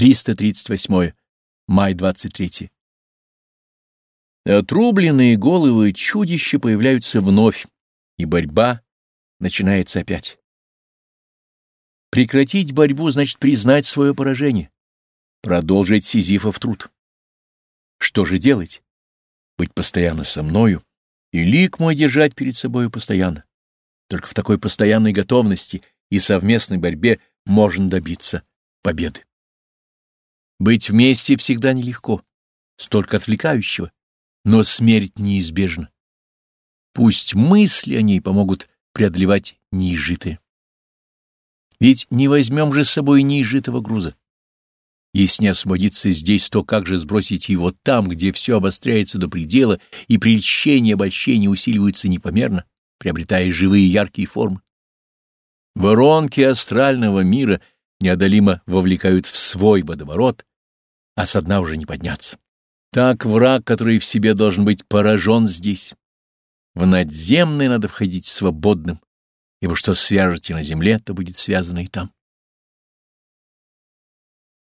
338. Май 23. Отрубленные головы чудища появляются вновь, и борьба начинается опять. Прекратить борьбу значит признать свое поражение, продолжить Сизифов труд. Что же делать? Быть постоянно со мною и лик мой держать перед собою постоянно. Только в такой постоянной готовности и совместной борьбе можно добиться победы. Быть вместе всегда нелегко, столько отвлекающего, но смерть неизбежна. Пусть мысли о ней помогут преодолевать неизжитые. Ведь не возьмем же с собой неизжитого груза. Если не освободиться здесь, то как же сбросить его там, где все обостряется до предела и прельщение обольщения усиливается непомерно, приобретая живые яркие формы? Воронки астрального мира неодолимо вовлекают в свой водоворот, а со дна уже не подняться. Так враг, который в себе должен быть поражен здесь. В надземное надо входить свободным, ибо что свяжете на земле, то будет связано и там.